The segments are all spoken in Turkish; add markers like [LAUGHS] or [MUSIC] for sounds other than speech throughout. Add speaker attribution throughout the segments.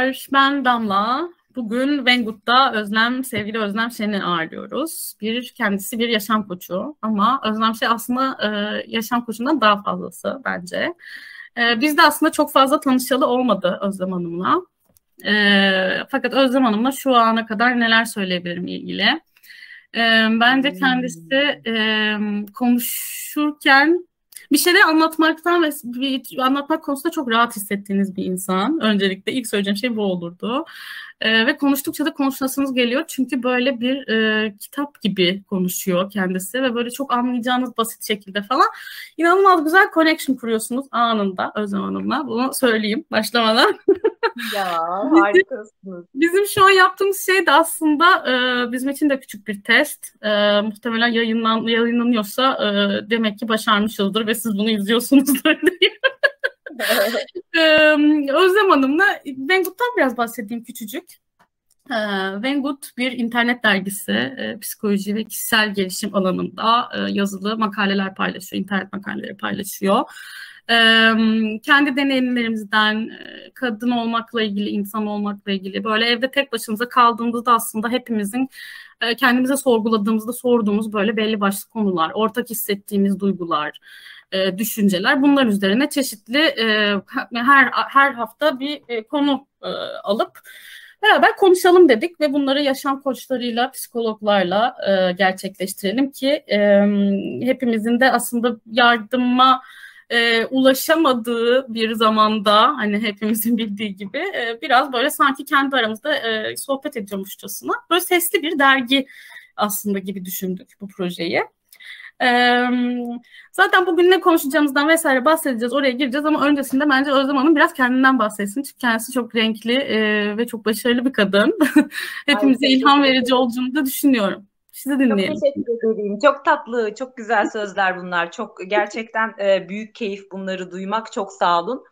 Speaker 1: Merhabalar, ben Damla. Bugün Vengut'ta Özlem, sevgili Özlem Şen'i ağırlıyoruz. Bir kendisi bir yaşam koçu ama Özlem Şen aslında e, yaşam koçundan daha fazlası bence. E, biz de aslında çok fazla tanışalı olmadı Özlem Hanım'la. E, fakat Özlem Hanım'la şu ana kadar neler söyleyebilirim ilgili. E, bence kendisi e, konuşurken bir şeyleri anlatmaktan ve bir, anlatmak konusunda çok rahat hissettiğiniz bir insan. Öncelikle ilk söyleyeceğim şey bu olurdu. E, ve konuştukça da konuşasınız geliyor. Çünkü böyle bir e, kitap gibi konuşuyor kendisi ve böyle çok anlayacağınız basit şekilde falan. İnanılmaz güzel connection kuruyorsunuz anında Özlem Hanım'la. Bunu söyleyeyim başlamadan. [LAUGHS]
Speaker 2: ya harikasınız.
Speaker 1: Bizim şu an yaptığımız şey de aslında e, bizim için de küçük bir test. E, muhtemelen yayınlan, yayınlanıyorsa e, demek ki başarmışızdır ve siz bunu izliyorsunuzdur [LAUGHS] diye. [LAUGHS] Özlem Hanım'la Vengut'tan biraz bahsedeyim küçücük. Vengut bir internet dergisi, psikoloji ve kişisel gelişim alanında yazılı makaleler paylaşıyor, internet makaleleri paylaşıyor. Kendi deneyimlerimizden, kadın olmakla ilgili, insan olmakla ilgili, böyle evde tek başımıza kaldığımızda aslında hepimizin kendimize sorguladığımızda sorduğumuz böyle belli başlı konular, ortak hissettiğimiz duygular, e, düşünceler. Bunlar üzerine çeşitli e, her her hafta bir e, konu e, alıp beraber konuşalım dedik ve bunları yaşam koçlarıyla, psikologlarla e, gerçekleştirelim ki e, hepimizin de aslında yardıma e, ulaşamadığı bir zamanda hani hepimizin [LAUGHS] bildiği gibi e, biraz böyle sanki kendi aramızda e, sohbet ediyormuşçasına böyle sesli bir dergi aslında gibi düşündük bu projeyi. Ee, zaten bugün ne konuşacağımızdan vesaire bahsedeceğiz, oraya gireceğiz ama öncesinde bence Özlem Hanım biraz kendinden bahsetsin. Çünkü kendisi çok renkli e, ve çok başarılı bir kadın. [LAUGHS] Hepimize Ay, ilham verici olduğunu da düşünüyorum. Sizi dinleyelim.
Speaker 2: Çok teşekkür ederim. Çok tatlı, çok güzel sözler bunlar. Çok gerçekten e, büyük keyif bunları duymak. Çok sağ olun.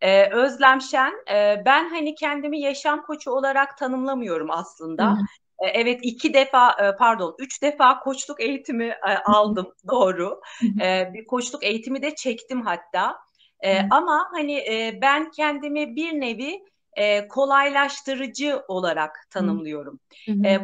Speaker 2: Ee, Özlem Şen, e, ben hani kendimi yaşam koçu olarak tanımlamıyorum aslında. E, evet iki defa e, pardon üç defa koçluk eğitimi e, aldım [LAUGHS] doğru. Bir koçluk eğitimi de çektim hatta. Ama hani ben kendimi bir nevi kolaylaştırıcı olarak tanımlıyorum.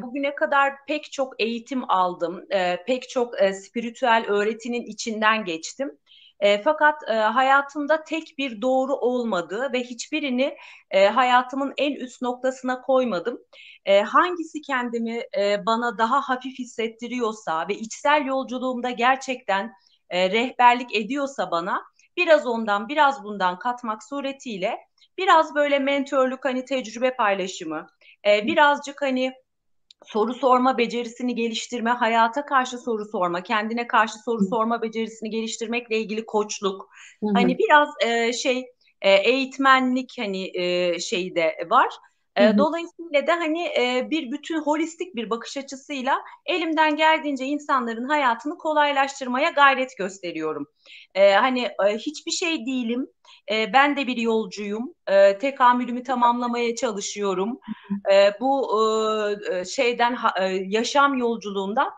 Speaker 2: Bugüne kadar pek çok eğitim aldım, pek çok spiritüel öğretinin içinden geçtim. E, fakat e, hayatımda tek bir doğru olmadı ve hiçbirini e, hayatımın en üst noktasına koymadım. E, hangisi kendimi e, bana daha hafif hissettiriyorsa ve içsel yolculuğumda gerçekten e, rehberlik ediyorsa bana biraz ondan biraz bundan katmak suretiyle biraz böyle mentörlük hani tecrübe paylaşımı, e, birazcık hani soru sorma becerisini geliştirme, hayata karşı soru sorma, kendine karşı soru sorma becerisini geliştirmekle ilgili koçluk. Hı-hı. Hani biraz e, şey e, eğitmenlik hani e, şeyi de var. E, dolayısıyla da hani e, bir bütün holistik bir bakış açısıyla elimden geldiğince insanların hayatını kolaylaştırmaya gayret gösteriyorum. E, hani e, hiçbir şey değilim. E, ben de bir yolcuyum. E, tekamülümü tamamlamaya çalışıyorum. E, bu e, şeyden e, yaşam yolculuğundan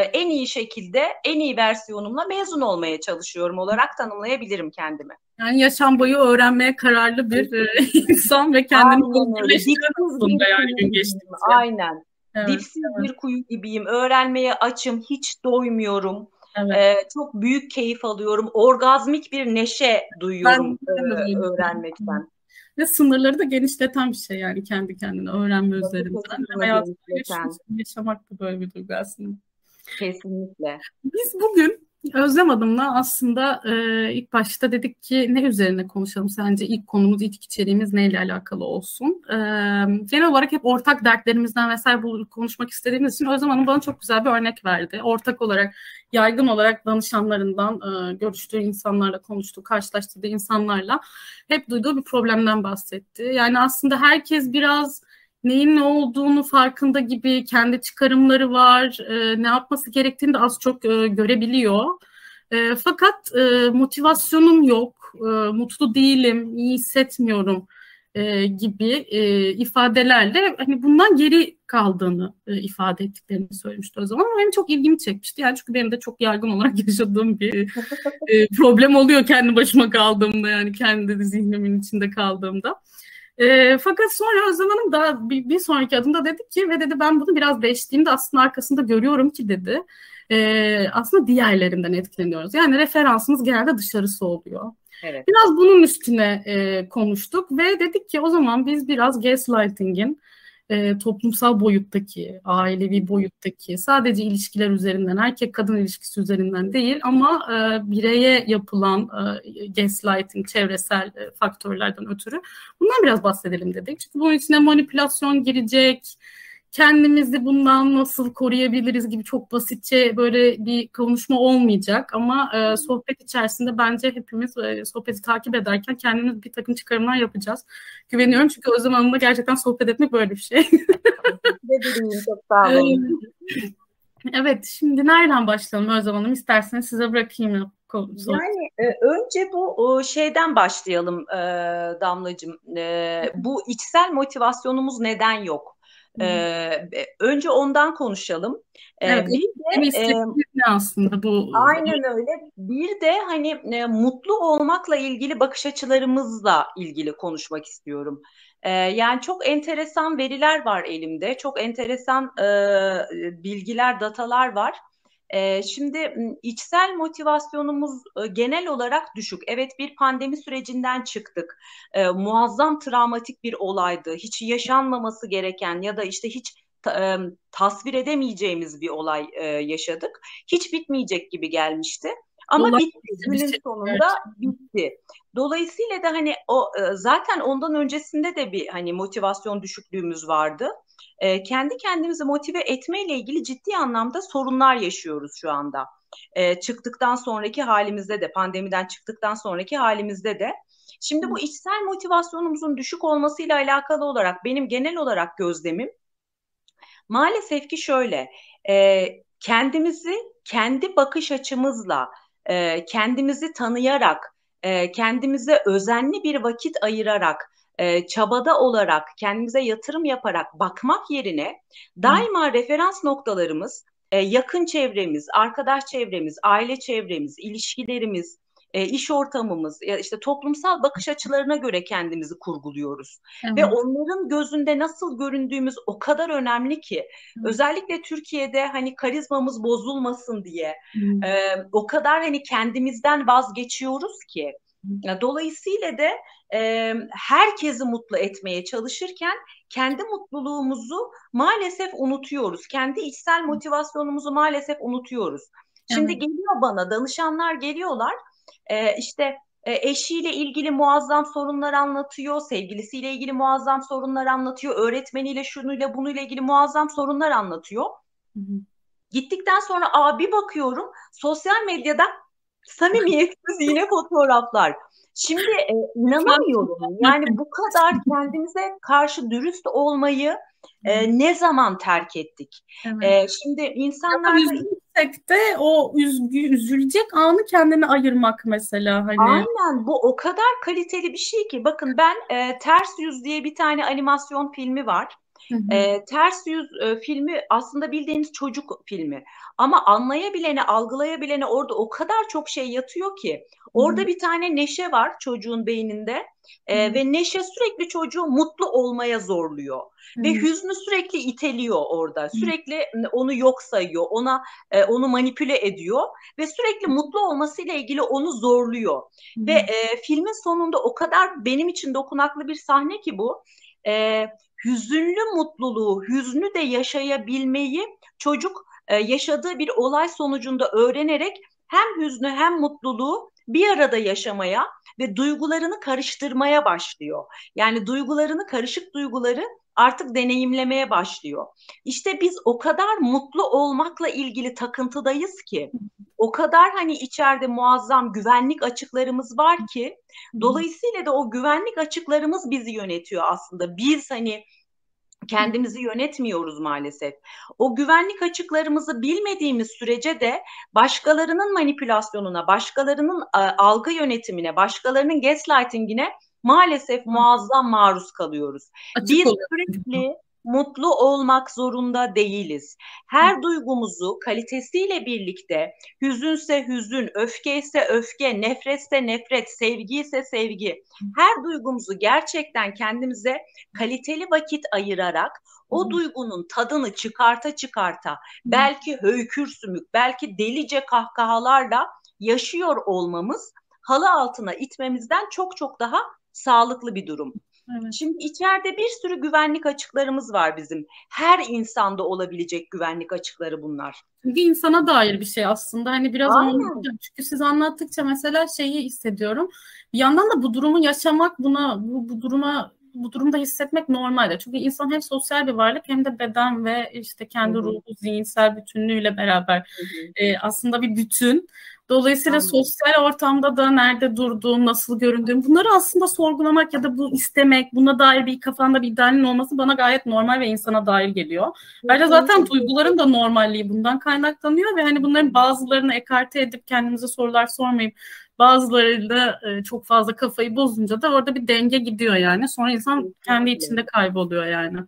Speaker 2: en iyi şekilde, en iyi versiyonumla mezun olmaya çalışıyorum olarak tanımlayabilirim kendimi.
Speaker 1: Yani yaşam boyu öğrenmeye kararlı bir e, [LAUGHS] insan ve kendini
Speaker 2: geliştirme yani gün geçtikçe. Aynen. Evet, Dipsiz evet. bir kuyu gibiyim. Öğrenmeye açım, hiç doymuyorum. Evet. Ee, çok büyük keyif alıyorum. Orgazmik bir neşe duyuyorum ben, e, öğrenmekten.
Speaker 1: Ve sınırları da genişleten bir şey yani kendi kendine öğrenme üzerinden. Hayatı yaşamak da böyle bir duygu aslında.
Speaker 2: Kesinlikle.
Speaker 1: Biz bugün Özlem Hanım'la aslında e, ilk başta dedik ki ne üzerine konuşalım sence ilk konumuz, ilk içeriğimiz neyle alakalı olsun. E, genel olarak hep ortak dertlerimizden vesaire bu konuşmak istediğimiz için Özlem Hanım bana çok güzel bir örnek verdi. Ortak olarak, yaygın olarak danışanlarından e, görüştüğü insanlarla konuştu, karşılaştırdığı insanlarla hep duyduğu bir problemden bahsetti. Yani aslında herkes biraz neyin ne olduğunu farkında gibi kendi çıkarımları var. E, ne yapması gerektiğini de az çok e, görebiliyor. E, fakat e, motivasyonum yok, e, mutlu değilim, iyi hissetmiyorum e, gibi e, ifadelerle hani bundan geri kaldığını e, ifade ettiklerini söylemişti o zaman. Ama benim çok ilgimi çekmişti. Yani çünkü benim de çok yaygın olarak [LAUGHS] yaşadığım bir e, problem oluyor kendi başıma kaldığımda yani kendi zihnimin içinde kaldığımda. E, fakat sonra Özlem Hanım da bir, bir sonraki adımda dedi ki ve dedi ben bunu biraz değiştiğimde aslında arkasında görüyorum ki dedi. E, aslında diğerlerinden etkileniyoruz. Yani referansımız genelde dışarısı oluyor. Evet. Biraz bunun üstüne e, konuştuk ve dedik ki o zaman biz biraz gaslighting'in e, toplumsal boyuttaki, ailevi boyuttaki, sadece ilişkiler üzerinden, erkek kadın ilişkisi üzerinden değil ama e, bireye yapılan e, gaslighting, çevresel e, faktörlerden ötürü bundan biraz bahsedelim dedik. Çünkü bunun içine manipülasyon girecek, kendimizi bundan nasıl koruyabiliriz gibi çok basitçe böyle bir konuşma olmayacak ama e, sohbet içerisinde bence hepimiz e, sohbeti takip ederken kendimiz bir takım çıkarımlar yapacağız. Güveniyorum çünkü o zamanında gerçekten sohbet etmek böyle bir şey.
Speaker 2: çok sağ olun.
Speaker 1: Evet, şimdi nereden başlayalım Özlem Hanım? İsterseniz size bırakayım.
Speaker 2: Yani e, önce bu o şeyden başlayalım e, Damlacığım. E, bu içsel motivasyonumuz neden yok? Ee, önce ondan konuşalım.
Speaker 1: Evet, bir de e, aslında bu?
Speaker 2: Aynen öyle. Bir de hani e, mutlu olmakla ilgili bakış açılarımızla ilgili konuşmak istiyorum. Ee, yani çok enteresan veriler var elimde, çok enteresan e, bilgiler, datalar var. Şimdi içsel motivasyonumuz e, genel olarak düşük. Evet bir pandemi sürecinden çıktık. Muazzam travmatik bir olaydı. Hiç yaşanmaması gereken ya da işte hiç e, tasvir edemeyeceğimiz bir olay e, yaşadık. Hiç bitmeyecek gibi gelmişti. Ama bitti. Günün sonunda bitti. Dolayısıyla da hani o zaten ondan öncesinde de bir hani motivasyon düşüklüğümüz vardı e, kendi kendimizi motive etmeyle ilgili ciddi anlamda sorunlar yaşıyoruz şu anda. E, çıktıktan sonraki halimizde de, pandemiden çıktıktan sonraki halimizde de. Şimdi bu içsel motivasyonumuzun düşük olmasıyla alakalı olarak benim genel olarak gözlemim maalesef ki şöyle, e, kendimizi kendi bakış açımızla, e, kendimizi tanıyarak, e, kendimize özenli bir vakit ayırarak e, çabada olarak kendimize yatırım yaparak bakmak yerine daima hmm. referans noktalarımız e, yakın çevremiz, arkadaş çevremiz, aile çevremiz, ilişkilerimiz, e, iş ortamımız, ya işte toplumsal bakış açılarına göre kendimizi kurguluyoruz. Evet. Ve onların gözünde nasıl göründüğümüz o kadar önemli ki evet. özellikle Türkiye'de hani karizmamız bozulmasın diye e, o kadar hani kendimizden vazgeçiyoruz ki Dolayısıyla da e, herkesi mutlu etmeye çalışırken kendi mutluluğumuzu maalesef unutuyoruz. Kendi içsel motivasyonumuzu maalesef unutuyoruz. Şimdi evet. geliyor bana danışanlar geliyorlar e, işte e, eşiyle ilgili muazzam sorunlar anlatıyor, sevgilisiyle ilgili muazzam sorunlar anlatıyor, öğretmeniyle şunuyla bunuyla ilgili muazzam sorunlar anlatıyor. Hı hı. Gittikten sonra abi bakıyorum sosyal medyada samimiyetsiz yine fotoğraflar. Şimdi e, inanamıyorum. Yani bu kadar kendimize karşı dürüst olmayı e, ne zaman terk ettik? Evet. E, şimdi insanlar
Speaker 1: üzülsek de o üzgü, üzülecek anı kendine ayırmak mesela hani.
Speaker 2: Aynen bu o kadar kaliteli bir şey ki bakın ben e, Ters Yüz diye bir tane animasyon filmi var. E, Ters Yüz e, filmi aslında bildiğiniz çocuk filmi. Ama anlayabilene, algılayabilene orada o kadar çok şey yatıyor ki. Orada hı bir tane neşe var çocuğun beyninde e, ve neşe sürekli çocuğu mutlu olmaya zorluyor hı ve hüznü sürekli iteliyor orada. hı Sürekli onu yok sayıyor, ona e, onu manipüle ediyor ve sürekli mutlu olmasıyla ilgili onu zorluyor. hı Ve e, filmin sonunda o kadar benim için dokunaklı bir sahne ki bu. E, hüzünlü mutluluğu, hüznü de yaşayabilmeyi çocuk e, yaşadığı bir olay sonucunda öğrenerek hem hüznü hem mutluluğu bir arada yaşamaya ve duygularını karıştırmaya başlıyor. Yani duygularını, karışık duyguları artık deneyimlemeye başlıyor. İşte biz o kadar mutlu olmakla ilgili takıntıdayız ki, o kadar hani içeride muazzam güvenlik açıklarımız var ki, dolayısıyla da o güvenlik açıklarımız bizi yönetiyor aslında. Biz hani kendimizi yönetmiyoruz maalesef. O güvenlik açıklarımızı bilmediğimiz sürece de başkalarının manipülasyonuna, başkalarının e, algı yönetimine, başkalarının gaslightingine maalesef muazzam maruz kalıyoruz. Açık Biz sürekli mutlu olmak zorunda değiliz. Her duygumuzu kalitesiyle birlikte hüzünse hüzün, öfke ise öfke, nefretse nefret, sevgi ise sevgi. Her duygumuzu gerçekten kendimize kaliteli vakit ayırarak o duygunun tadını çıkarta çıkarta belki höykür sümük, belki delice kahkahalarla yaşıyor olmamız halı altına itmemizden çok çok daha sağlıklı bir durum. Evet. Şimdi içeride bir sürü güvenlik açıklarımız var bizim. Her insanda olabilecek güvenlik açıkları bunlar.
Speaker 1: Bir insana dair bir şey aslında. Hani biraz anlatacağım. Çünkü siz anlattıkça mesela şeyi hissediyorum. Bir yandan da bu durumu yaşamak, buna bu, bu duruma bu durumda hissetmek normaldir. Çünkü insan hem sosyal bir varlık hem de beden ve işte kendi Hı-hı. ruhu, zihinsel bütünlüğüyle beraber e, aslında bir bütün. Dolayısıyla Anladım. sosyal ortamda da nerede durduğum, nasıl göründüğüm bunları aslında sorgulamak ya da bu istemek, buna dair bir kafanda bir idealin olması bana gayet normal ve insana dair geliyor. Bence zaten duyguların da normalliği bundan kaynaklanıyor ve hani bunların bazılarını ekarte edip kendimize sorular sormayıp bazılarıyla e, çok fazla kafayı bozunca da orada bir denge gidiyor yani. Sonra insan kendi içinde kayboluyor yani.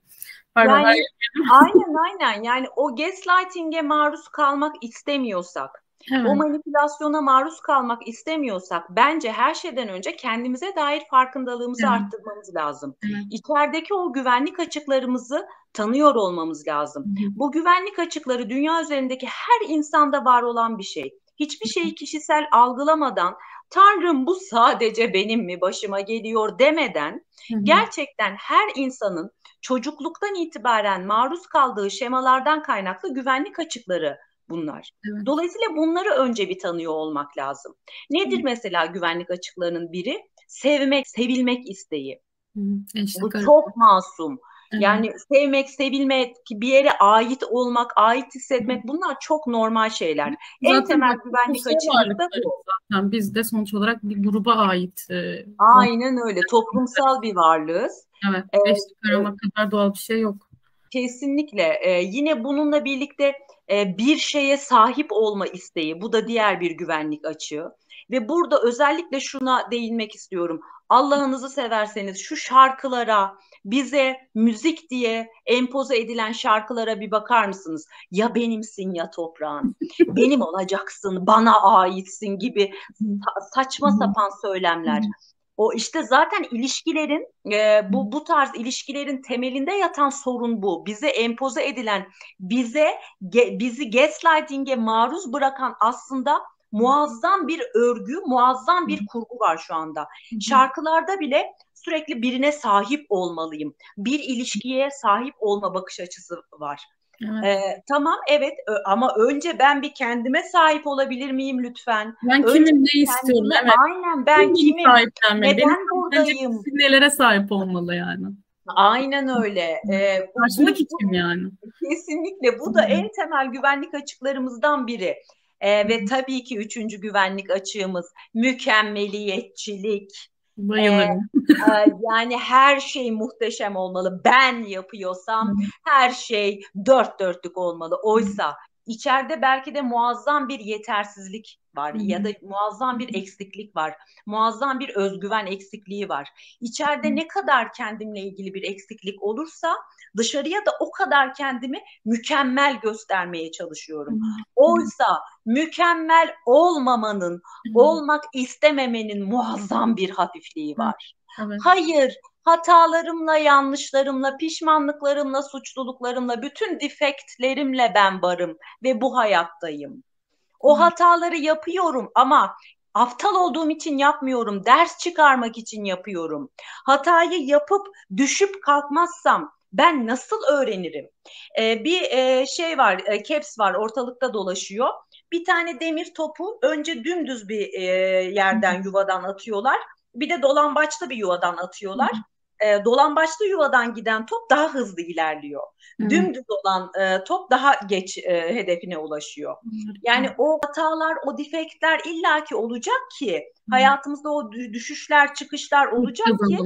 Speaker 2: Pardon, yani, aynen aynen yani o gaslighting'e maruz kalmak istemiyorsak Evet. O manipülasyona maruz kalmak istemiyorsak bence her şeyden önce kendimize dair farkındalığımızı evet. arttırmamız lazım. Evet. İçerideki o güvenlik açıklarımızı tanıyor olmamız lazım. Evet. Bu güvenlik açıkları dünya üzerindeki her insanda var olan bir şey. Hiçbir şeyi kişisel algılamadan Tanrım bu sadece benim mi başıma geliyor demeden hı hı. gerçekten her insanın çocukluktan itibaren maruz kaldığı şemalardan kaynaklı güvenlik açıkları bunlar. Evet. Dolayısıyla bunları önce bir tanıyor olmak lazım. Nedir evet. mesela güvenlik açıklarının biri? Sevmek, sevilmek isteği. İşte Bu çok masum. Evet. Yani sevmek, sevilmek, bir yere ait olmak, ait hissetmek bunlar çok normal şeyler. Zaten en temel güvenlik açığı da bu.
Speaker 1: Zaten biz de sonuç olarak bir gruba ait. E,
Speaker 2: Aynen öyle. Toplumsal bir varlığız.
Speaker 1: Evet. Beşlik arama kadar doğal bir şey yok.
Speaker 2: Kesinlikle. Ee, yine bununla birlikte e, bir şeye sahip olma isteği. Bu da diğer bir güvenlik açığı. Ve burada özellikle şuna değinmek istiyorum. Allah'ınızı severseniz şu şarkılara, bize müzik diye empoze edilen şarkılara bir bakar mısınız? Ya benimsin ya toprağın, benim olacaksın, bana aitsin gibi saçma sapan söylemler. O işte zaten ilişkilerin e, bu bu tarz ilişkilerin temelinde yatan sorun bu. Bize empoze edilen, bize ge, bizi gaslighting'e maruz bırakan aslında muazzam bir örgü, muazzam bir kurgu var şu anda. Şarkılarda bile sürekli birine sahip olmalıyım. Bir ilişkiye sahip olma bakış açısı var. Evet. Ee, tamam evet ama önce ben bir kendime sahip olabilir miyim lütfen?
Speaker 1: Ben önce kimim ne istiyorum? Evet.
Speaker 2: Aynen ben kimim? kimim? Neden Benim buradayım?
Speaker 1: Nelere sahip olmalı yani?
Speaker 2: Aynen öyle.
Speaker 1: Ee, Karşındaki kim yani?
Speaker 2: Kesinlikle. Bu da en temel güvenlik açıklarımızdan biri. Ee, ve tabii ki üçüncü güvenlik açığımız mükemmeliyetçilik.
Speaker 1: Bayılırım.
Speaker 2: Ee, yani her şey muhteşem olmalı. Ben yapıyorsam her şey dört dörtlük olmalı. Oysa içeride belki de muazzam bir yetersizlik var ya da muazzam bir eksiklik var. Muazzam bir özgüven eksikliği var. İçeride ne kadar kendimle ilgili bir eksiklik olursa dışarıya da o kadar kendimi mükemmel göstermeye çalışıyorum. Oysa mükemmel olmamanın, olmak istememenin muazzam bir hafifliği var. Hayır, hatalarımla, yanlışlarımla, pişmanlıklarımla, suçluluklarımla, bütün defektlerimle ben varım ve bu hayattayım. O hataları yapıyorum ama aptal olduğum için yapmıyorum, ders çıkarmak için yapıyorum. Hatayı yapıp düşüp kalkmazsam ben nasıl öğrenirim? Ee, bir e, şey var, e, caps var ortalıkta dolaşıyor. Bir tane demir topu önce dümdüz bir e, yerden yuvadan atıyorlar. Bir de dolambaçlı bir yuvadan atıyorlar. E, dolambaçlı yuvadan giden top daha hızlı ilerliyor. Hı. Dümdüz olan e, top daha geç e, hedefine ulaşıyor. Yani o hatalar, o defektler illaki olacak ki hayatımızda o düşüşler, çıkışlar olacak ki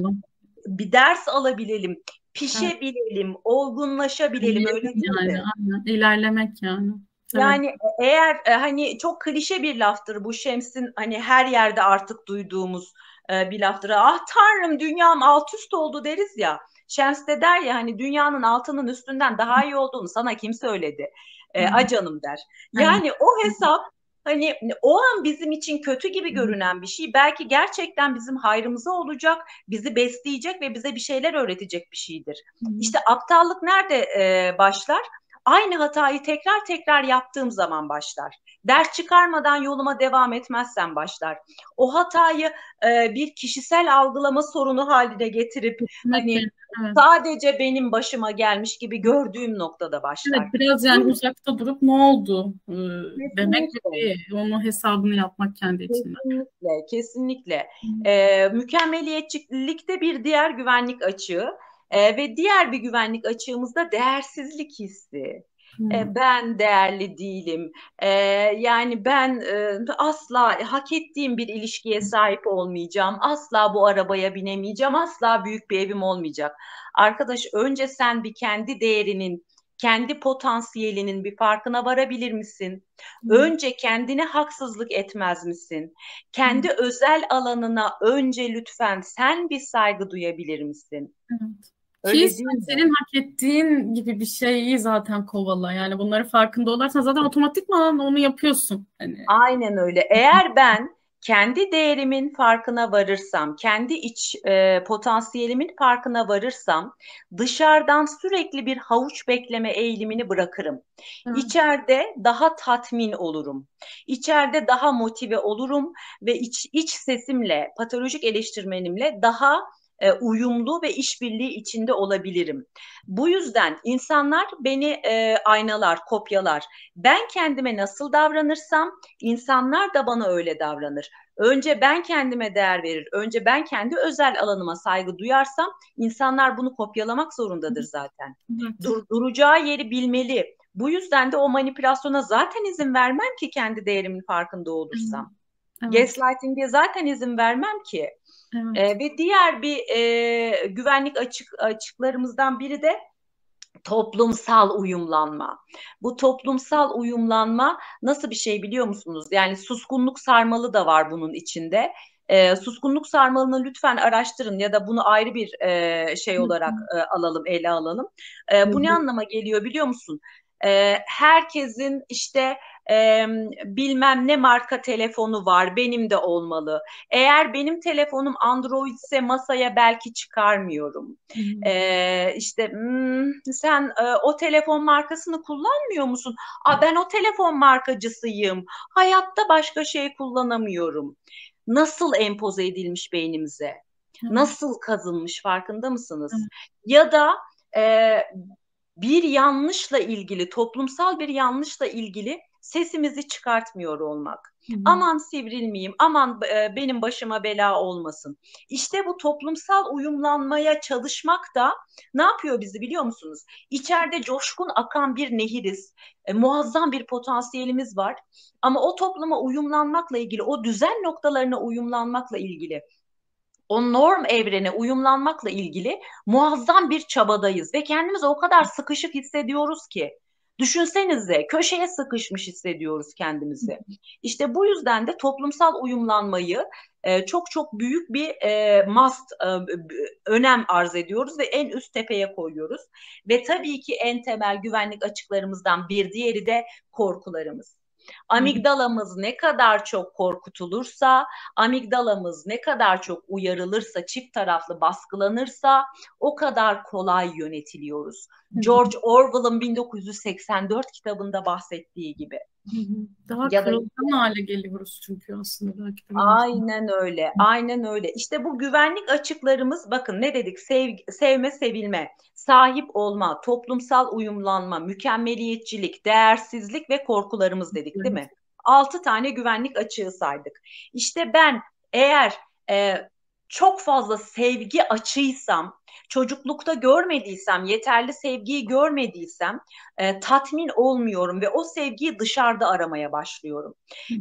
Speaker 2: bir ders alabilelim, pişebilelim, evet. olgunlaşabilelim öyle
Speaker 1: yani, mi? Aynen. İlerlemek yani.
Speaker 2: Yani evet. eğer e, hani çok klişe bir laftır bu Şems'in hani her yerde artık duyduğumuz e, bir laftır. Ah tanrım dünyam alt üst oldu deriz ya. Şems de der ya hani dünyanın altının üstünden daha iyi olduğunu sana kim söyledi? E, acanım der. Yani o hesap hani o an bizim için kötü gibi görünen bir şey belki gerçekten bizim hayrımıza olacak, bizi besleyecek ve bize bir şeyler öğretecek bir şeydir. İşte aptallık nerede e, başlar? Aynı hatayı tekrar tekrar yaptığım zaman başlar. Ders çıkarmadan yoluma devam etmezsem başlar. O hatayı e, bir kişisel algılama sorunu haline getirip hani evet. sadece benim başıma gelmiş gibi gördüğüm noktada başlar.
Speaker 1: Evet, biraz yani Hı. uzakta durup ne oldu e, demek gibi onu hesabını yapmak kendi içinde.
Speaker 2: Kesinlikle, kesinlikle. E, mükemmeliyetçilikte bir diğer güvenlik açığı e, ve diğer bir güvenlik açığımızda değersizlik hissi. E, ben değerli değilim. E, yani ben e, asla hak ettiğim bir ilişkiye sahip olmayacağım. Asla bu arabaya binemeyeceğim. Asla büyük bir evim olmayacak. Arkadaş önce sen bir kendi değerinin kendi potansiyelinin bir farkına varabilir misin? Hmm. Önce kendine haksızlık etmez misin? Kendi hmm. özel alanına önce lütfen sen bir saygı duyabilir misin?
Speaker 1: Evet. Öyle Ki senin hak ettiğin gibi bir şeyi zaten kovala. Yani bunları farkında olarsan zaten otomatikman onu yapıyorsun. Hani.
Speaker 2: Aynen öyle. Eğer ben kendi değerimin farkına varırsam, kendi iç e, potansiyelimin farkına varırsam dışarıdan sürekli bir havuç bekleme eğilimini bırakırım. Hı. İçeride daha tatmin olurum. İçeride daha motive olurum ve iç, iç sesimle, patolojik eleştirmenimle daha e, uyumlu ve işbirliği içinde olabilirim. Bu yüzden insanlar beni e, aynalar, kopyalar. Ben kendime nasıl davranırsam insanlar da bana öyle davranır. Önce ben kendime değer verir. Önce ben kendi özel alanıma saygı duyarsam insanlar bunu kopyalamak zorundadır zaten. Dur, duracağı yeri bilmeli. Bu yüzden de o manipülasyona zaten izin vermem ki kendi değerimin farkında olursam. Evet. Gaslighting'e zaten izin vermem ki. Evet. E, ve diğer bir e, güvenlik açık açıklarımızdan biri de toplumsal uyumlanma. Bu toplumsal uyumlanma nasıl bir şey biliyor musunuz? Yani suskunluk sarmalı da var bunun içinde. E, suskunluk sarmalını lütfen araştırın ya da bunu ayrı bir e, şey olarak e, alalım, ele alalım. E, bu ne anlama geliyor biliyor musun? E, herkesin işte e, bilmem ne marka telefonu var benim de olmalı. Eğer benim telefonum Android ise masaya belki çıkarmıyorum. Hmm. E, işte hmm, sen e, o telefon markasını kullanmıyor musun? Aa, ben o telefon markacısıyım. Hayatta başka şey kullanamıyorum. Nasıl empoze edilmiş beynimize? Hmm. Nasıl kazınmış farkında mısınız? Hmm. Ya da e, bir yanlışla ilgili, toplumsal bir yanlışla ilgili sesimizi çıkartmıyor olmak. Hı-hı. Aman sivrilmeyeyim, aman e, benim başıma bela olmasın. İşte bu toplumsal uyumlanmaya çalışmak da ne yapıyor bizi biliyor musunuz? İçeride coşkun akan bir nehiriz. E, muazzam bir potansiyelimiz var. Ama o topluma uyumlanmakla ilgili, o düzen noktalarına uyumlanmakla ilgili o norm evrene uyumlanmakla ilgili muazzam bir çabadayız ve kendimizi o kadar sıkışık hissediyoruz ki Düşünsenize köşeye sıkışmış hissediyoruz kendimizi. İşte bu yüzden de toplumsal uyumlanmayı e, çok çok büyük bir e, must, e, önem arz ediyoruz ve en üst tepeye koyuyoruz. Ve tabii ki en temel güvenlik açıklarımızdan bir diğeri de korkularımız. Amigdalamız ne kadar çok korkutulursa, amigdalamız ne kadar çok uyarılırsa, çift taraflı baskılanırsa o kadar kolay yönetiliyoruz. George Orwell'ın 1984 kitabında bahsettiği gibi.
Speaker 1: Daha ya kırılgan da, hale geliyoruz çünkü aslında belki.
Speaker 2: Aynen öyle. Aynen öyle. İşte bu güvenlik açıklarımız bakın ne dedik? Sev, sevme, sevilme, sahip olma, toplumsal uyumlanma, mükemmeliyetçilik, değersizlik ve korkularımız dedik değil mi? Altı tane güvenlik açığı saydık. İşte ben eğer e, çok fazla sevgi açıysam, çocuklukta görmediysem, yeterli sevgiyi görmediysem e, tatmin olmuyorum ve o sevgiyi dışarıda aramaya başlıyorum.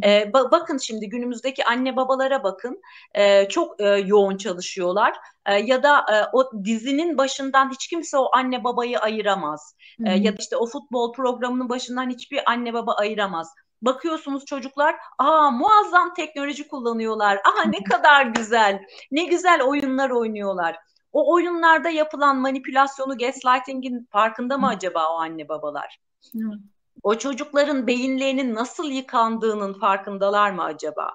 Speaker 2: E, ba- bakın şimdi günümüzdeki anne babalara bakın, e, çok e, yoğun çalışıyorlar e, ya da e, o dizinin başından hiç kimse o anne babayı ayıramaz. E, ya da işte o futbol programının başından hiçbir anne baba ayıramaz Bakıyorsunuz çocuklar, aa muazzam teknoloji kullanıyorlar. Aha ne kadar güzel. Ne güzel oyunlar oynuyorlar. O oyunlarda yapılan manipülasyonu, gaslighting'in farkında mı acaba o anne babalar? O çocukların beyinlerinin nasıl yıkandığının farkındalar mı acaba?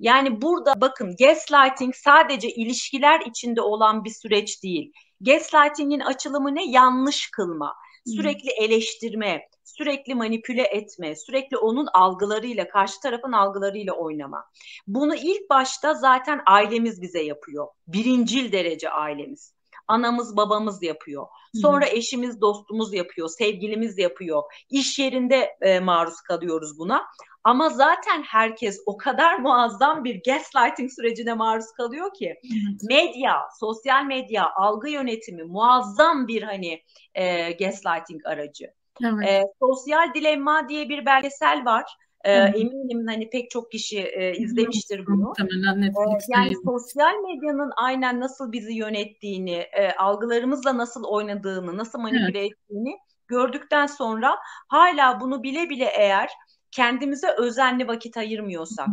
Speaker 2: Yani burada bakın gaslighting sadece ilişkiler içinde olan bir süreç değil. Gaslighting'in açılımı ne? Yanlış kılma, sürekli eleştirme, sürekli manipüle etme, sürekli onun algılarıyla, karşı tarafın algılarıyla oynama. Bunu ilk başta zaten ailemiz bize yapıyor. Birincil derece ailemiz. Anamız babamız yapıyor. Sonra eşimiz dostumuz yapıyor, sevgilimiz yapıyor. İş yerinde e, maruz kalıyoruz buna. Ama zaten herkes o kadar muazzam bir gaslighting sürecine maruz kalıyor ki medya, sosyal medya, algı yönetimi muazzam bir hani e, gaslighting aracı. Evet. E, Sosyal Dilemma diye bir belgesel var. E, eminim hani pek çok kişi e, izlemiştir bunu. Muhtemelen E, yani sosyal medyanın aynen nasıl bizi yönettiğini, e, algılarımızla nasıl oynadığını, nasıl manipüle evet. ettiğini gördükten sonra hala bunu bile bile eğer kendimize özenli vakit ayırmıyorsak,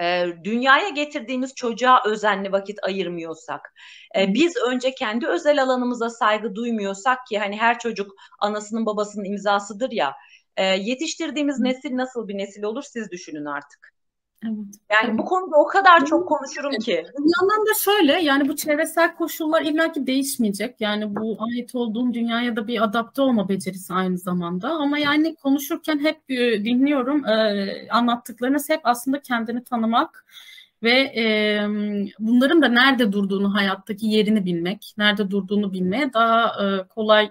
Speaker 2: e, dünyaya getirdiğimiz çocuğa özenli vakit ayırmıyorsak, e, biz önce kendi özel alanımıza saygı duymuyorsak ki hani her çocuk anasının babasının imzasıdır ya, e, yetiştirdiğimiz nesil nasıl bir nesil olur siz düşünün artık. Evet. Yani bu konuda o kadar çok konuşurum ki.
Speaker 1: Bir yandan da şöyle yani bu çevresel koşullar illaki değişmeyecek. Yani bu ait olduğum dünyaya da bir adapte olma becerisi aynı zamanda. Ama yani konuşurken hep e, dinliyorum e, anlattıklarınız hep aslında kendini tanımak ve e, bunların da nerede durduğunu hayattaki yerini bilmek, nerede durduğunu bilmeye daha e, kolay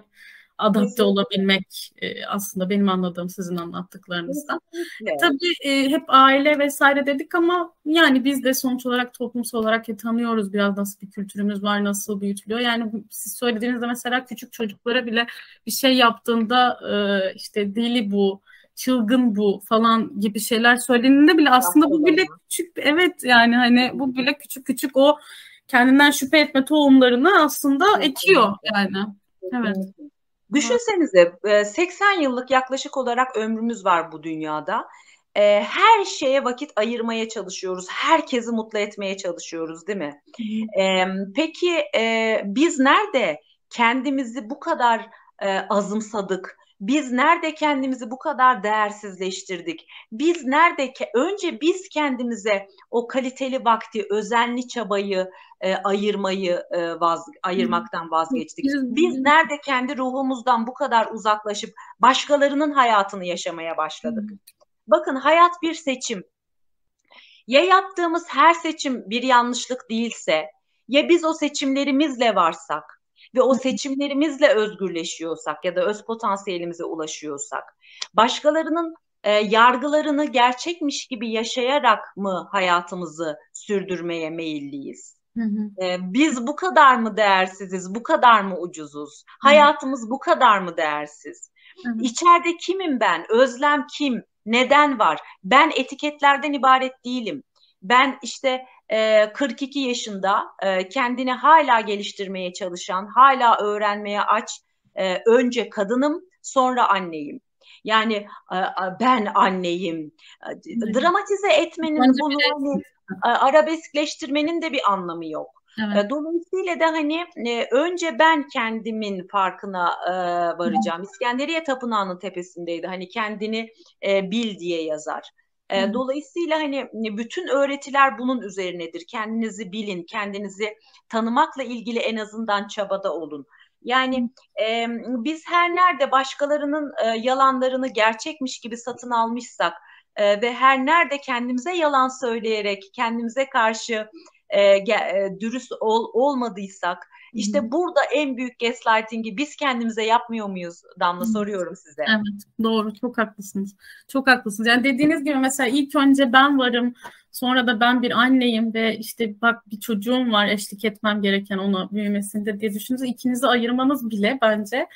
Speaker 1: adapte olabilmek e, aslında benim anladığım sizin anlattıklarınızdan. E, tabii e, hep aile vesaire dedik ama yani biz de sonuç olarak toplumsal olarak ya tanıyoruz biraz nasıl bir kültürümüz var, nasıl büyütülüyor. Yani siz söylediğinizde mesela küçük çocuklara bile bir şey yaptığında e, işte deli bu, çılgın bu falan gibi şeyler söylediğinde bile aslında bu bile küçük evet yani hani bu bile küçük küçük o kendinden şüphe etme tohumlarını aslında ekiyor yani. Evet.
Speaker 2: Düşünsenize 80 yıllık yaklaşık olarak ömrümüz var bu dünyada. Her şeye vakit ayırmaya çalışıyoruz. Herkesi mutlu etmeye çalışıyoruz değil mi? Peki biz nerede kendimizi bu kadar azımsadık? Biz nerede kendimizi bu kadar değersizleştirdik? Biz nerede ki önce biz kendimize o kaliteli vakti, özenli çabayı e, ayırmayı e, vaz ayırmaktan vazgeçtik. Biz nerede kendi ruhumuzdan bu kadar uzaklaşıp başkalarının hayatını yaşamaya başladık? Bakın hayat bir seçim. Ya yaptığımız her seçim bir yanlışlık değilse, ya biz o seçimlerimizle varsak, ve o seçimlerimizle özgürleşiyorsak ya da öz potansiyelimize ulaşıyorsak, başkalarının e, yargılarını gerçekmiş gibi yaşayarak mı hayatımızı sürdürmeye meyilliyiz? Hı hı. E, biz bu kadar mı değersiziz, bu kadar mı ucuzuz? Hı. Hayatımız bu kadar mı değersiz? Hı hı. İçeride kimim ben? Özlem kim? Neden var? Ben etiketlerden ibaret değilim. Ben işte 42 yaşında kendini hala geliştirmeye çalışan, hala öğrenmeye aç, önce kadınım, sonra anneyim. Yani ben anneyim. Dramatize etmenin bunu hani, arabeskleştirmenin de bir anlamı yok. Evet. Dolayısıyla da hani önce ben kendimin farkına varacağım. İskenderiye Tapınağı'nın tepesindeydi. Hani kendini bil diye yazar. E, dolayısıyla hani bütün öğretiler bunun üzerinedir. Kendinizi bilin, kendinizi tanımakla ilgili en azından çabada olun. Yani e, biz her nerede başkalarının e, yalanlarını gerçekmiş gibi satın almışsak e, ve her nerede kendimize yalan söyleyerek kendimize karşı e, e, dürüst ol, olmadıysak işte Hı-hı. burada en büyük gaslighting'i biz kendimize yapmıyor muyuz Damla Hı-hı. soruyorum size.
Speaker 1: Evet doğru çok haklısınız. Çok haklısınız. Yani dediğiniz gibi mesela ilk önce ben varım sonra da ben bir anneyim ve işte bak bir çocuğum var eşlik etmem gereken ona büyümesinde diye düşündüğünüzde ikinizi ayırmanız bile bence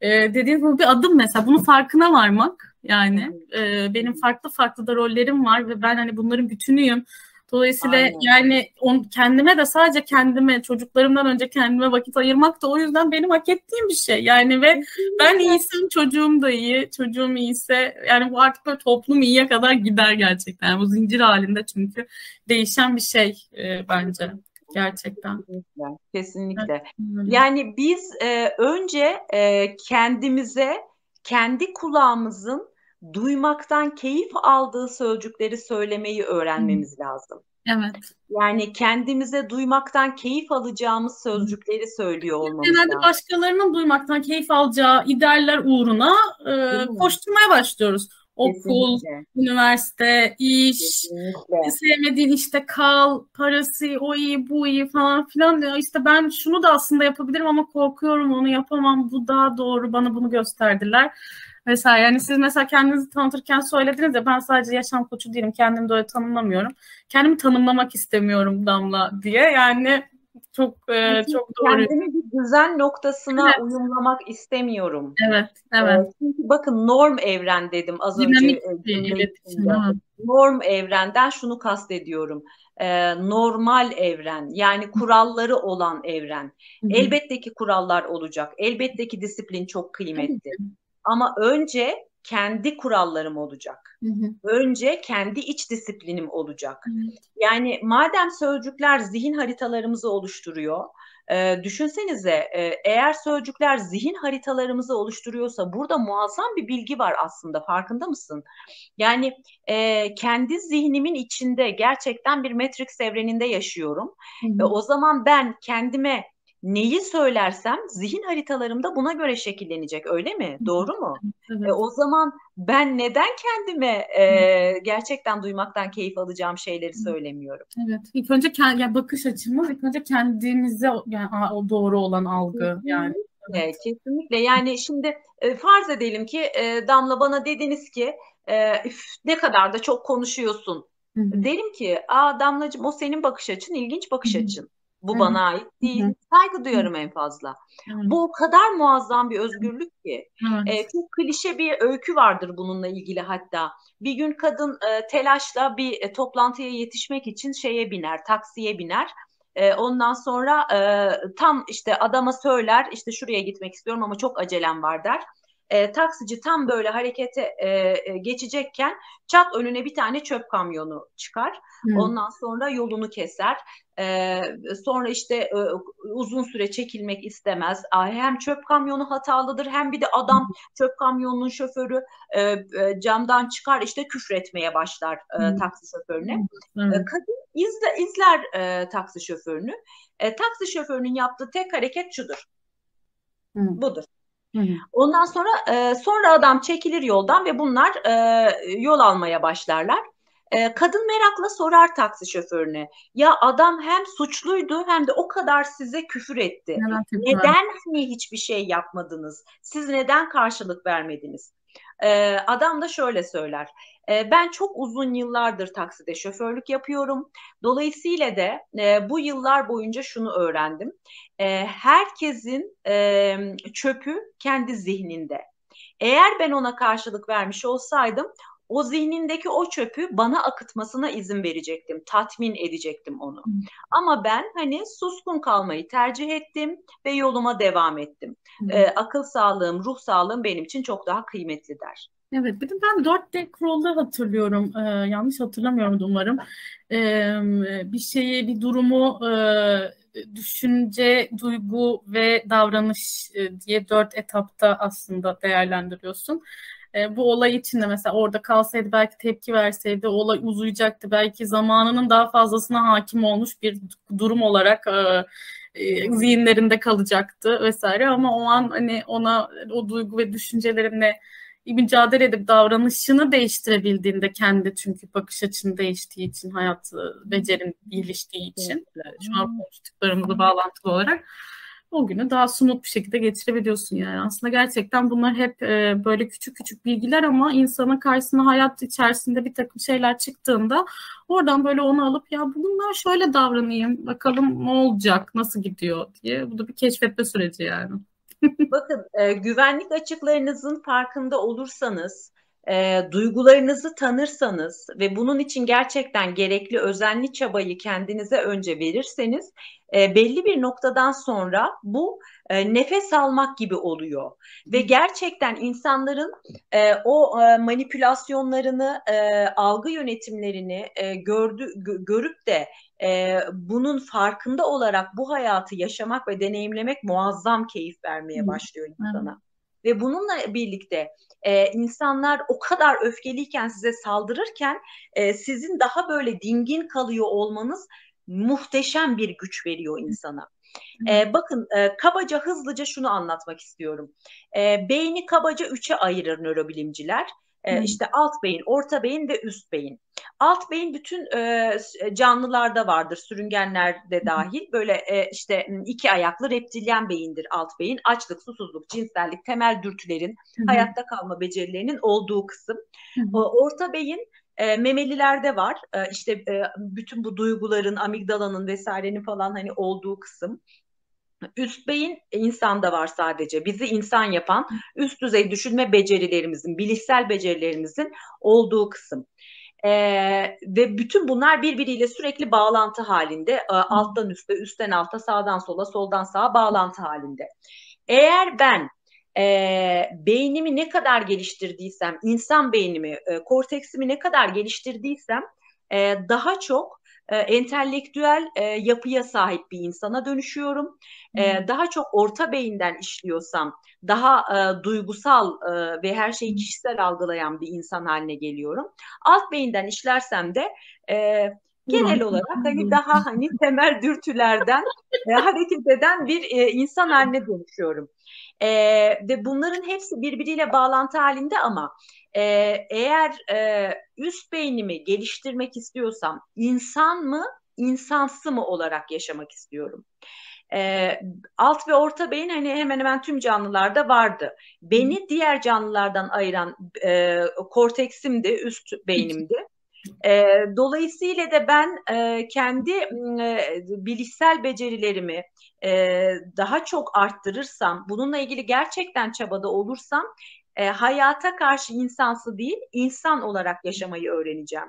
Speaker 1: e, dediğiniz gibi bir adım mesela bunun farkına varmak yani e, benim farklı farklı da rollerim var ve ben hani bunların bütünüyüm Dolayısıyla Aynen. yani on, kendime de sadece kendime, çocuklarımdan önce kendime vakit ayırmak da o yüzden benim hak ettiğim bir şey. Yani ve ben iyiysem çocuğum da iyi, çocuğum iyiyse yani bu artık böyle toplum iyiye kadar gider gerçekten. Yani bu zincir halinde çünkü değişen bir şey e, bence. gerçekten.
Speaker 2: Kesinlikle. Kesinlikle. Evet. Yani biz e, önce e, kendimize kendi kulağımızın duymaktan keyif aldığı sözcükleri söylemeyi öğrenmemiz lazım.
Speaker 1: Evet.
Speaker 2: Yani kendimize duymaktan keyif alacağımız sözcükleri söylüyor olmamız
Speaker 1: Genelde lazım. başkalarının duymaktan keyif alacağı idealler uğruna e, koşturmaya başlıyoruz. Okul, Kesinlikle. üniversite, iş, Kesinlikle. sevmediğin işte kal, parası, o iyi, bu iyi falan filan diyor. İşte ben şunu da aslında yapabilirim ama korkuyorum onu yapamam. Bu daha doğru bana bunu gösterdiler vesaire. Yani siz mesela kendinizi tanıtırken söylediniz ya ben sadece yaşam koçu değilim. Kendimi de öyle tanımlamıyorum. Kendimi tanımlamak istemiyorum Damla diye. Yani çok e, çok doğru.
Speaker 2: Kendimi bir düzen noktasına evet. uyumlamak istemiyorum.
Speaker 1: Evet, evet.
Speaker 2: Çünkü bakın norm evren dedim az Dinamik önce. Norm evrenden şunu kastediyorum. Ee, normal evren yani kuralları olan evren. Hı-hı. Elbette ki kurallar olacak. Elbette ki disiplin çok kıymetli. Ama önce kendi kurallarım olacak. Hı hı. Önce kendi iç disiplinim olacak. Hı hı. Yani madem sözcükler zihin haritalarımızı oluşturuyor, e, düşünsenize e, eğer sözcükler zihin haritalarımızı oluşturuyorsa burada muazzam bir bilgi var aslında farkında mısın? Yani e, kendi zihnimin içinde gerçekten bir Matrix evreninde yaşıyorum. Hı hı. E, o zaman ben kendime neyi söylersem zihin haritalarımda buna göre şekillenecek öyle mi? Doğru mu? Evet. E, o zaman ben neden kendime e, gerçekten duymaktan keyif alacağım şeyleri söylemiyorum?
Speaker 1: Evet. İlk önce kendi, yani bakış açımız ilk önce kendimize yani o doğru olan algı yani.
Speaker 2: Evet. Kesinlikle. Yani şimdi e, farz edelim ki e, Damla bana dediniz ki e, üf, ne kadar da çok konuşuyorsun. Hı-hı. Derim ki, aa Damlacığım o senin bakış açın, ilginç bakış açın. Bu Hı-hı. bana ait değil. Hı-hı. Saygı duyarım en fazla. Hı-hı. Bu o kadar muazzam bir özgürlük ki. E, çok klişe bir öykü vardır bununla ilgili hatta. Bir gün kadın e, telaşla bir e, toplantıya yetişmek için şeye biner, taksiye biner. E, ondan sonra e, tam işte adama söyler işte şuraya gitmek istiyorum ama çok acelem var der e, taksici tam böyle harekete e, geçecekken çat önüne bir tane çöp kamyonu çıkar. Hmm. Ondan sonra yolunu keser. E, sonra işte e, uzun süre çekilmek istemez. Hem çöp kamyonu hatalıdır hem bir de adam çöp kamyonunun şoförü e, e, camdan çıkar işte küfretmeye başlar e, taksi şoförüne. E, kadın izle, izler e, taksi şoförünü. E, taksi şoförünün yaptığı tek hareket şudur. Hmm. Budur. Ondan sonra e, sonra adam çekilir yoldan ve bunlar e, yol almaya başlarlar. E, kadın merakla sorar taksi şoförüne. Ya adam hem suçluydu hem de o kadar size küfür etti. Evet, neden hani hiçbir şey yapmadınız? Siz neden karşılık vermediniz? E, adam da şöyle söyler. E, ben çok uzun yıllardır takside şoförlük yapıyorum. Dolayısıyla da e, bu yıllar boyunca şunu öğrendim. E, herkesin e, çöpü kendi zihninde. Eğer ben ona karşılık vermiş olsaydım o zihnindeki o çöpü bana akıtmasına izin verecektim, tatmin edecektim onu. Hmm. Ama ben hani suskun kalmayı tercih ettim ve yoluma devam ettim. Hmm. Akıl sağlığım, ruh sağlığım benim için çok daha kıymetli der.
Speaker 1: Evet, bir de ben 4D Crawl'da hatırlıyorum. Ee, yanlış hatırlamıyorum umarım. Ee, bir şeyi, bir durumu e, düşünce, duygu ve davranış e, diye dört etapta aslında değerlendiriyorsun. E, bu olay için de mesela orada kalsaydı belki tepki verseydi olay uzayacaktı. Belki zamanının daha fazlasına hakim olmuş bir durum olarak e, e, zihinlerinde kalacaktı vesaire ama o an hani ona o duygu ve düşüncelerinle mücadele edip davranışını değiştirebildiğinde kendi çünkü bakış açını değiştiği için hayat becerin geliştiği için şu an konuştuklarımızla bağlantılı olarak o günü daha smooth bir şekilde geçirebiliyorsun yani. Aslında gerçekten bunlar hep e, böyle küçük küçük bilgiler ama insanın karşısına hayat içerisinde bir takım şeyler çıktığında oradan böyle onu alıp ya bunlar şöyle davranayım bakalım ne olacak nasıl gidiyor diye bu da bir keşfetme süreci yani. [LAUGHS]
Speaker 2: Bakın e, güvenlik açıklarınızın farkında olursanız e, duygularınızı tanırsanız ve bunun için gerçekten gerekli özenli çabayı kendinize önce verirseniz e, belli bir noktadan sonra bu e, nefes almak gibi oluyor. Ve gerçekten insanların e, o e, manipülasyonlarını, e, algı yönetimlerini e, gördü gö, görüp de e, bunun farkında olarak bu hayatı yaşamak ve deneyimlemek muazzam keyif vermeye başlıyor insana. Ve bununla birlikte e, insanlar o kadar öfkeliyken size saldırırken e, sizin daha böyle dingin kalıyor olmanız muhteşem bir güç veriyor insana. E, bakın e, kabaca hızlıca şunu anlatmak istiyorum. E, beyni kabaca üçe ayırır nörobilimciler. E, işte alt beyin, orta beyin ve üst beyin. Alt beyin bütün e, canlılarda vardır, sürüngenlerde dahil. Böyle e, işte iki ayaklı reptilyen beyindir alt beyin. Açlık, susuzluk, cinsellik, temel dürtülerin, Hı-hı. hayatta kalma becerilerinin olduğu kısım. Hı-hı. Orta beyin e, memelilerde var. E, işte e, bütün bu duyguların, amigdalanın vesairenin falan hani olduğu kısım. Üst beyin insanda var sadece. Bizi insan yapan üst düzey düşünme becerilerimizin, bilişsel becerilerimizin olduğu kısım. Ee, ve bütün bunlar birbiriyle sürekli bağlantı halinde. Ee, alttan üste, üstten alta, sağdan sola, soldan sağa bağlantı halinde. Eğer ben e, beynimi ne kadar geliştirdiysem, insan beynimi, e, korteksimi ne kadar geliştirdiysem e, daha çok e, entelektüel e, yapıya sahip bir insana dönüşüyorum. E, daha çok orta beyinden işliyorsam daha e, duygusal e, ve her şeyi kişisel algılayan bir insan haline geliyorum. Alt beyinden işlersem de e, genel olarak hani daha hani temel dürtülerden e, hareket eden bir e, insan haline dönüşüyorum. E, ve bunların hepsi birbiriyle bağlantı halinde ama e, eğer e, üst beynimi geliştirmek istiyorsam insan mı insansı mı olarak yaşamak istiyorum. E, alt ve orta beyin hani hemen hemen tüm canlılarda vardı. Beni diğer canlılardan ayıran e, korteksimdi, üst beynimdi. E, dolayısıyla da ben e, kendi e, bilişsel becerilerimi e, daha çok arttırırsam, bununla ilgili gerçekten çabada olursam e, hayata karşı insansı değil, insan olarak yaşamayı öğreneceğim.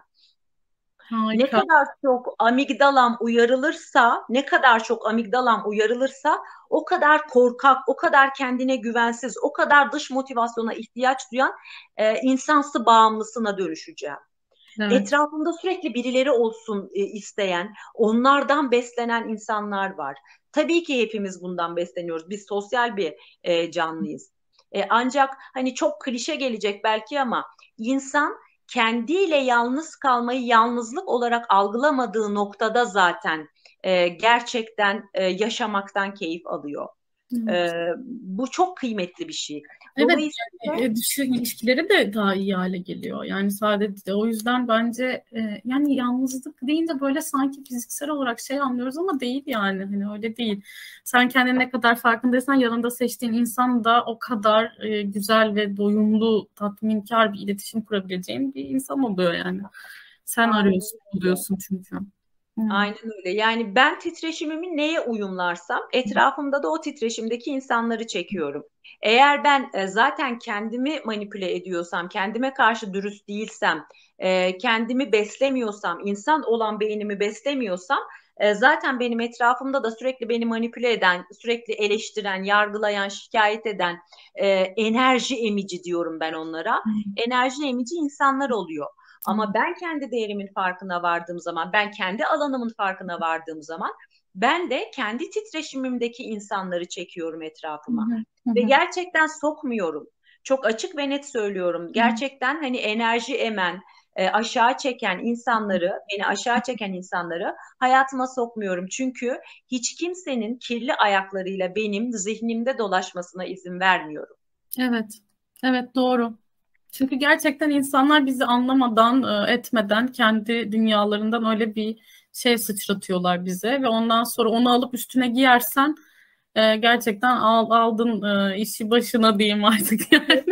Speaker 2: Harika. Ne kadar çok amigdalam uyarılırsa, ne kadar çok amigdalam uyarılırsa o kadar korkak, o kadar kendine güvensiz, o kadar dış motivasyona ihtiyaç duyan e, insansı bağımlısına dönüşeceğim. Evet. Etrafımda sürekli birileri olsun e, isteyen, onlardan beslenen insanlar var. Tabii ki hepimiz bundan besleniyoruz. Biz sosyal bir e, canlıyız. E, ancak hani çok klişe gelecek belki ama insan kendiyle yalnız kalmayı yalnızlık olarak algılamadığı noktada zaten e, gerçekten e, yaşamaktan keyif alıyor. Evet. E, bu çok kıymetli bir şey.
Speaker 1: Evet, yani, e, ilişkileri de daha iyi hale geliyor. Yani sadece o yüzden bence e, yani yalnızlık deyince böyle sanki fiziksel olarak şey anlıyoruz ama değil yani. Hani öyle değil. Sen kendine ne kadar farkındaysan yanında seçtiğin insan da o kadar e, güzel ve doyumlu, tatminkar bir iletişim kurabileceğin bir insan oluyor yani. Sen arıyorsun, buluyorsun çünkü.
Speaker 2: Aynen öyle. Yani ben titreşimimi neye uyumlarsam etrafımda da o titreşimdeki insanları çekiyorum. Eğer ben e, zaten kendimi manipüle ediyorsam, kendime karşı dürüst değilsem, e, kendimi beslemiyorsam, insan olan beynimi beslemiyorsam e, zaten benim etrafımda da sürekli beni manipüle eden, sürekli eleştiren, yargılayan, şikayet eden, enerji emici diyorum ben onlara. Enerji emici insanlar oluyor. Ama ben kendi değerimin farkına vardığım zaman, ben kendi alanımın farkına vardığım zaman ben de kendi titreşimimdeki insanları çekiyorum etrafıma. Ve gerçekten sokmuyorum. Çok açık ve net söylüyorum. Gerçekten hani enerji emen, e, aşağı çeken insanları, beni aşağı çeken insanları hayatıma sokmuyorum. Çünkü hiç kimsenin kirli ayaklarıyla benim zihnimde dolaşmasına izin vermiyorum.
Speaker 1: Evet, evet doğru. Çünkü gerçekten insanlar bizi anlamadan, e, etmeden kendi dünyalarından öyle bir şey sıçratıyorlar bize ve ondan sonra onu alıp üstüne giyersen e, gerçekten al, aldın e, işi başına diyeyim artık yani.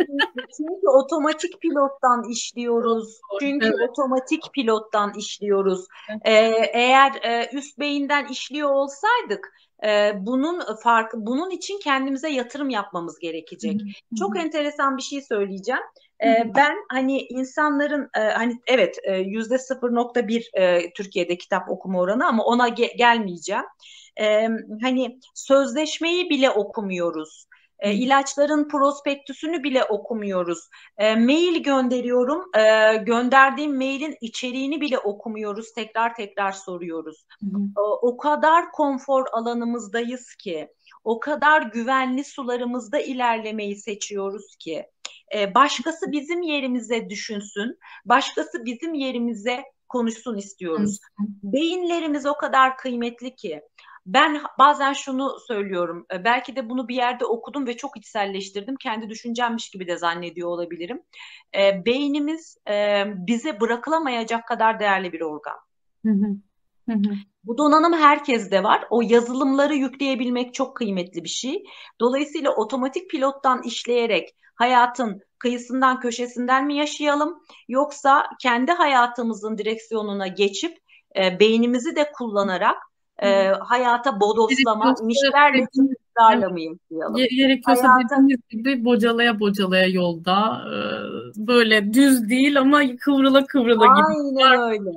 Speaker 2: Çünkü otomatik pilottan işliyoruz. Çünkü evet. otomatik pilottan işliyoruz. Evet. Ee, eğer e, üst beyinden işliyor olsaydık e, bunun farkı bunun için kendimize yatırım yapmamız gerekecek. Hı-hı. Çok enteresan bir şey söyleyeceğim. E, ben hani insanların e, hani evet yüzde 0.1 e, Türkiye'de kitap okuma oranı ama ona ge- gelmeyeceğim. E, hani sözleşmeyi bile okumuyoruz. E, ilaçların prospektüsünü bile okumuyoruz. E, mail gönderiyorum. E, gönderdiğim mailin içeriğini bile okumuyoruz. Tekrar tekrar soruyoruz. E, o kadar konfor alanımızdayız ki, o kadar güvenli sularımızda ilerlemeyi seçiyoruz ki. E, başkası bizim yerimize düşünsün, başkası bizim yerimize konuşsun istiyoruz. Beyinlerimiz o kadar kıymetli ki ben bazen şunu söylüyorum. E, belki de bunu bir yerde okudum ve çok içselleştirdim. Kendi düşüncemmiş gibi de zannediyor olabilirim. E, beynimiz e, bize bırakılamayacak kadar değerli bir organ. Hı hı. Hı hı. Bu donanım herkeste var. O yazılımları yükleyebilmek çok kıymetli bir şey. Dolayısıyla otomatik pilottan işleyerek hayatın kıyısından köşesinden mi yaşayalım yoksa kendi hayatımızın direksiyonuna geçip e, beynimizi de kullanarak e, hayata bodoslama, mişlerle sınırlarla mı yaşayalım?
Speaker 1: Gerekiyorsa hayata... dediğimiz gibi bocalaya bocalaya yolda e, böyle düz değil ama kıvrıla kıvrıla
Speaker 2: Aynen gibi. Öyle.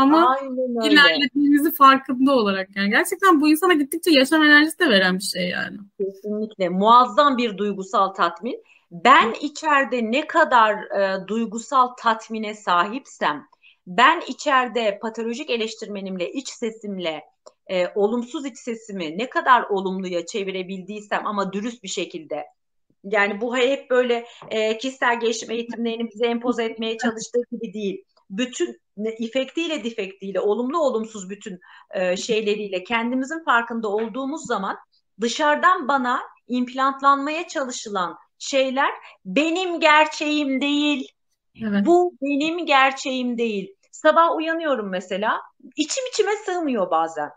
Speaker 1: Ama Aynen öyle. ilerlediğimizi farkında olarak yani. Gerçekten bu insana gittikçe yaşam enerjisi de veren bir şey yani.
Speaker 2: Kesinlikle. Muazzam bir duygusal tatmin. Ben içeride ne kadar e, duygusal tatmine sahipsem, ben içeride patolojik eleştirmenimle, iç sesimle e, olumsuz iç sesimi ne kadar olumluya çevirebildiysem ama dürüst bir şekilde yani bu hep böyle e, kişisel gelişim eğitimlerini bize empoze etmeye çalıştığı gibi değil. Bütün ifektiyle difektiyle, olumlu olumsuz bütün e, şeyleriyle kendimizin farkında olduğumuz zaman dışarıdan bana implantlanmaya çalışılan şeyler benim gerçeğim değil. Evet. Bu benim gerçeğim değil. Sabah uyanıyorum mesela, içim içime sığmıyor bazen.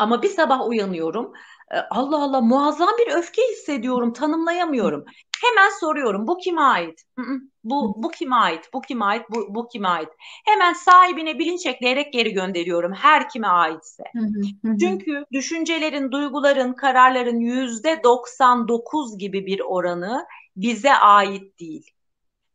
Speaker 2: Ama bir sabah uyanıyorum. E, Allah Allah muazzam bir öfke hissediyorum, tanımlayamıyorum. Hemen soruyorum bu kime ait? Bu bu kime ait? Bu kime ait? Bu bu kime ait? Hemen sahibine bilinç ekleyerek geri gönderiyorum her kime aitse. Çünkü düşüncelerin, duyguların, kararların yüzde 99 gibi bir oranı bize ait değil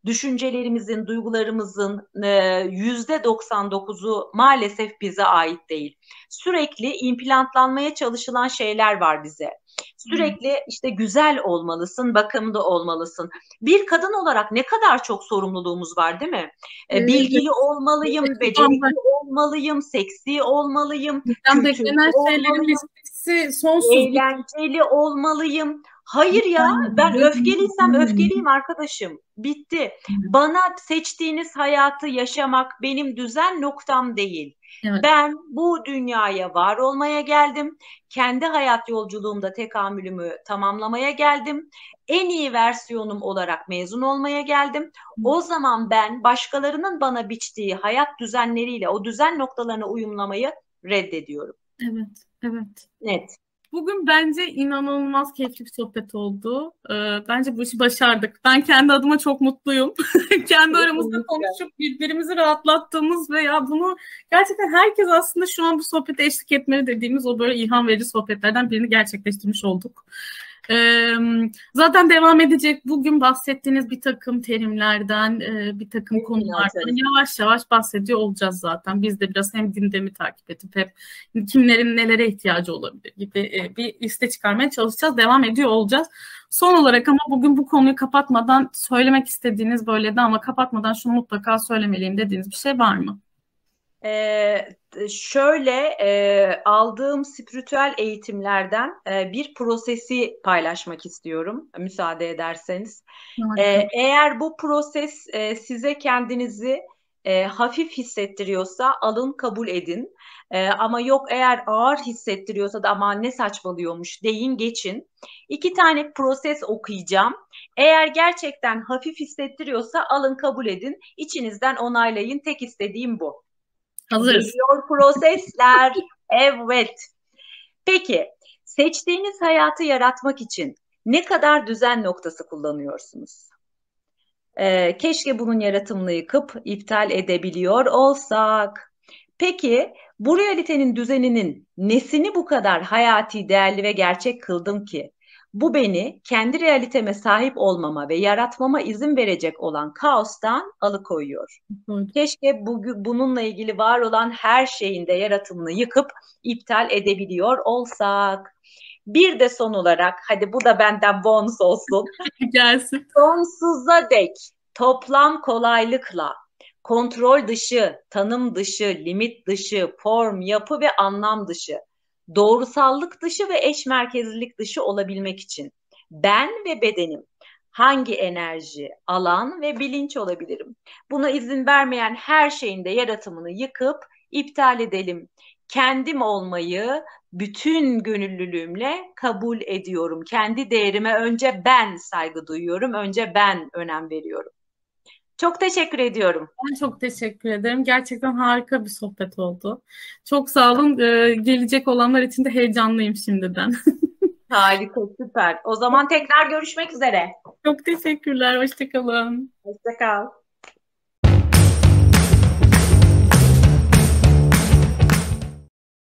Speaker 2: düşüncelerimizin, duygularımızın e, yüzde 99'u maalesef bize ait değil. Sürekli implantlanmaya çalışılan şeyler var bize. Sürekli işte güzel olmalısın, bakımda olmalısın. Bir kadın olarak ne kadar çok sorumluluğumuz var değil mi? Evet. Bilgili olmalıyım, becerikli olmalıyım, seksi olmalıyım.
Speaker 1: Şeylerin listesi sonsuz.
Speaker 2: Eğlenceli olmalıyım. Hayır ya ben öfkeliysem öfkeliyim arkadaşım. Bitti. Bana seçtiğiniz hayatı yaşamak benim düzen noktam değil. Evet. Ben bu dünyaya var olmaya geldim. Kendi hayat yolculuğumda tekamülümü tamamlamaya geldim. En iyi versiyonum olarak mezun olmaya geldim. O zaman ben başkalarının bana biçtiği hayat düzenleriyle o düzen noktalarına uyumlamayı reddediyorum.
Speaker 1: Evet, evet.
Speaker 2: Net.
Speaker 1: Bugün bence inanılmaz keyifli bir sohbet oldu. Ee, bence bu işi başardık. Ben kendi adıma çok mutluyum. [LAUGHS] kendi aramızda konuşup birbirimizi rahatlattığımız ve ya bunu gerçekten herkes aslında şu an bu sohbete eşlik etmeli dediğimiz o böyle ilham verici sohbetlerden birini gerçekleştirmiş olduk. Ee, zaten devam edecek. Bugün bahsettiğiniz bir takım terimlerden, e, bir takım evet, konulardan yavaş yavaş bahsediyor olacağız zaten. Biz de biraz hem gündemi takip edip hep kimlerin nelere ihtiyacı olabilir gibi e, bir liste çıkarmaya çalışacağız. Devam ediyor olacağız. Son olarak ama bugün bu konuyu kapatmadan söylemek istediğiniz böyle de ama kapatmadan şunu mutlaka söylemeliyim dediğiniz bir şey var mı?
Speaker 2: Ee, şöyle e, aldığım spiritüel eğitimlerden e, bir prosesi paylaşmak istiyorum müsaade ederseniz. E, eğer bu proses e, size kendinizi e, hafif hissettiriyorsa alın kabul edin. E, ama yok eğer ağır hissettiriyorsa da ama ne saçmalıyormuş deyin geçin. İki tane proses okuyacağım. Eğer gerçekten hafif hissettiriyorsa alın kabul edin. İçinizden onaylayın. Tek istediğim bu.
Speaker 1: Hazırız.
Speaker 2: Geliyor prosesler. [LAUGHS] evet. Peki seçtiğiniz hayatı yaratmak için ne kadar düzen noktası kullanıyorsunuz? Ee, keşke bunun yaratımını yıkıp iptal edebiliyor olsak. Peki bu realitenin düzeninin nesini bu kadar hayati, değerli ve gerçek kıldım ki? Bu beni kendi realiteme sahip olmama ve yaratmama izin verecek olan kaostan alıkoyuyor. Evet. Keşke bu, bununla ilgili var olan her şeyin de yaratımını yıkıp iptal edebiliyor olsak. Bir de son olarak hadi bu da benden bonus olsun. [LAUGHS]
Speaker 1: Gelsin.
Speaker 2: Sonsuza dek toplam kolaylıkla kontrol dışı, tanım dışı, limit dışı, form, yapı ve anlam dışı, doğrusallık dışı ve eş merkezlilik dışı olabilmek için ben ve bedenim hangi enerji, alan ve bilinç olabilirim? Buna izin vermeyen her şeyin de yaratımını yıkıp iptal edelim. Kendim olmayı bütün gönüllülüğümle kabul ediyorum. Kendi değerime önce ben saygı duyuyorum, önce ben önem veriyorum. Çok teşekkür ediyorum.
Speaker 1: Ben çok teşekkür ederim. Gerçekten harika bir sohbet oldu. Çok sağ olun. Ee, gelecek olanlar için de heyecanlıyım şimdiden. [LAUGHS]
Speaker 2: Harika, süper. O zaman tekrar görüşmek üzere.
Speaker 1: Çok teşekkürler. Hoşçakalın.
Speaker 2: Hoşçakal.